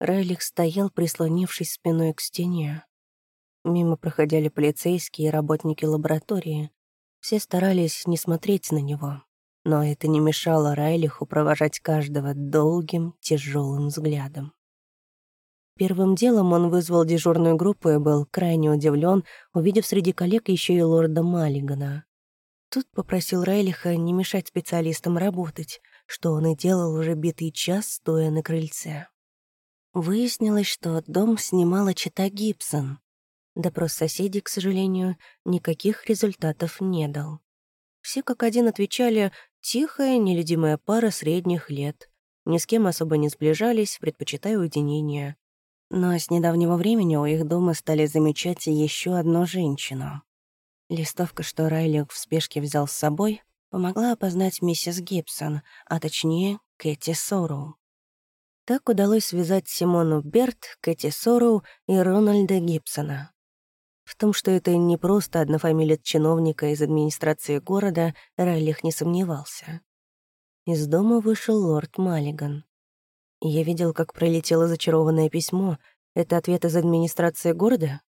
Райлих стоял, прислонившись спиной к стене. Мимо проходили полицейские и работники лаборатории. Все старались не смотреть на него, но это не мешало Райлиху провожать каждого долгим, тяжелым взглядом. Первым делом он вызвал дежурную группу и был крайне удивлен, увидев среди коллег еще и лорда Маллигана. Тут попросил Райлиха не мешать специалистам работать, что он и делал уже битый час, стоя на крыльце. Выяснилось, что дом снимала чита Гибсон. Допрос соседей, к сожалению, никаких результатов не дал. Все как один отвечали «тихая, нелюдимая пара средних лет». Ни с кем особо не сближались, предпочитая уединение. Но с недавнего времени у их дома стали замечать еще одну женщину. Листовка, что Райлик в спешке взял с собой, помогла опознать миссис Гибсон, а точнее Кэти Сороу. Так удалось связать Симону Берт, Кэти Сороу и Рональда Гибсона. В том, что это не просто однофамилец чиновника из администрации города, Райлих не сомневался. Из дома вышел лорд Маллиган. Я видел, как пролетело зачарованное письмо. Это ответ из администрации города?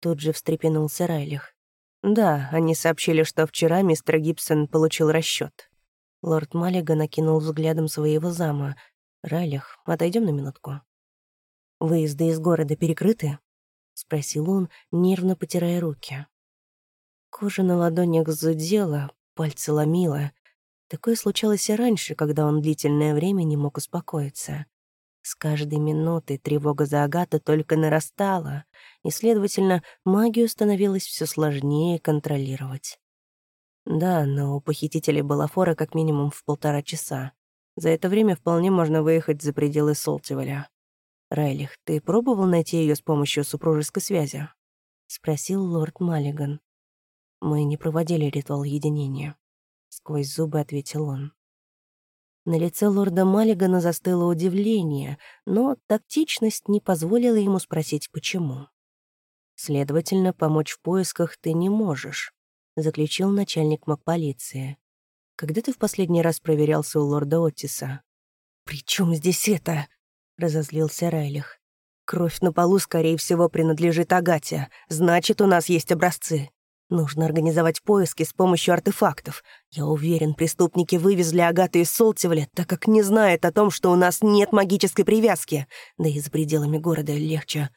Тут же встрепенулся Райлих. Да, они сообщили, что вчера мистер Гибсон получил расчет. Лорд Маллиган накинул взглядом своего зама. «Райлих, отойдем на минутку». «Выезды из города перекрыты?» — спросил он, нервно потирая руки. Кожа на ладонях зудела, пальцы ломила. Такое случалось и раньше, когда он длительное время не мог успокоиться. С каждой минутой тревога за Агату только нарастала, и, следовательно, магию становилось все сложнее контролировать. Да, но у похитителей была фора как минимум в полтора часа. За это время вполне можно выехать за пределы Солтиваля. «Райлих, ты пробовал найти ее с помощью супружеской связи?» — спросил лорд Маллиган. «Мы не проводили ритуал единения сквозь зубы ответил он. На лице лорда Маллигана застыло удивление, но тактичность не позволила ему спросить, почему. «Следовательно, помочь в поисках ты не можешь», — заключил начальник МакПолиции. «Когда ты в последний раз проверялся у лорда Оттиса?» «При чем здесь это?» — разозлился Райлих. «Кровь на полу, скорее всего, принадлежит Агате. Значит, у нас есть образцы. Нужно организовать поиски с помощью артефактов. Я уверен, преступники вывезли Агату из Солтивля, так как не знают о том, что у нас нет магической привязки. Да и за пределами города легче.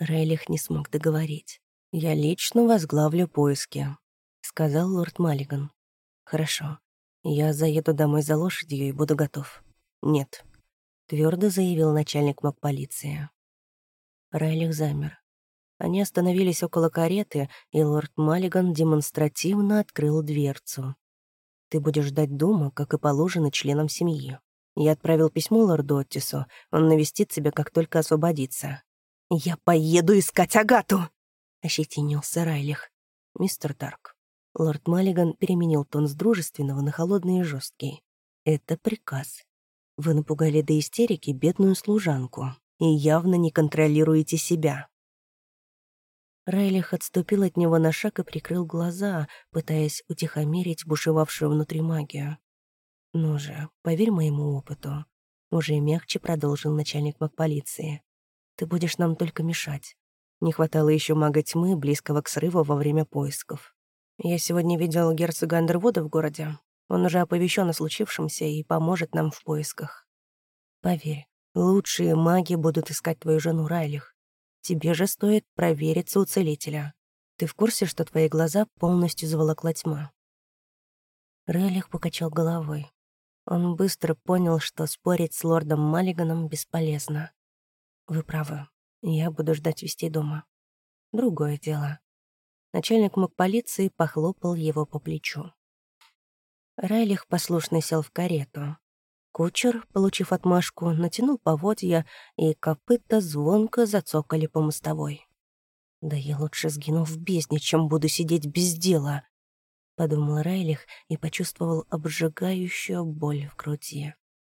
Рейлих не смог договорить. «Я лично возглавлю поиски», — сказал лорд Маллиган. «Хорошо. Я заеду домой за лошадью и буду готов». «Нет», — твердо заявил начальник МакПолиции. Райлих замер. Они остановились около кареты, и лорд Маллиган демонстративно открыл дверцу. «Ты будешь ждать дома, как и положено членам семьи. Я отправил письмо лорду Оттису, он навестит тебя, как только освободится». «Я поеду искать Агату!» — ощетинился Райлих. «Мистер Тарк». Лорд Маллиган переменил тон с дружественного на холодный и жесткий. «Это приказ. Вы напугали до истерики бедную служанку и явно не контролируете себя. Райлих отступил от него на шаг и прикрыл глаза, пытаясь утихомирить бушевавшую внутри магию. «Ну же, поверь моему опыту», — уже мягче продолжил начальник полиции. «Ты будешь нам только мешать. Не хватало еще мага тьмы, близкого к срыву во время поисков. Я сегодня видел герцога Андервуда в городе. Он уже оповещен о случившемся и поможет нам в поисках. Поверь, лучшие маги будут искать твою жену Райлих. Тебе же стоит провериться у целителя. Ты в курсе, что твои глаза полностью заволокла тьма?» Релих покачал головой. Он быстро понял, что спорить с лордом Маллиганом бесполезно. «Вы правы. Я буду ждать вестей дома. Другое дело». Начальник мог полиции похлопал его по плечу. Райлих послушно сел в карету. Кучер, получив отмашку, натянул поводья, и копыта звонко зацокали по мостовой. «Да я лучше сгину в бездне, чем буду сидеть без дела», — подумал Райлих и почувствовал обжигающую боль в груди.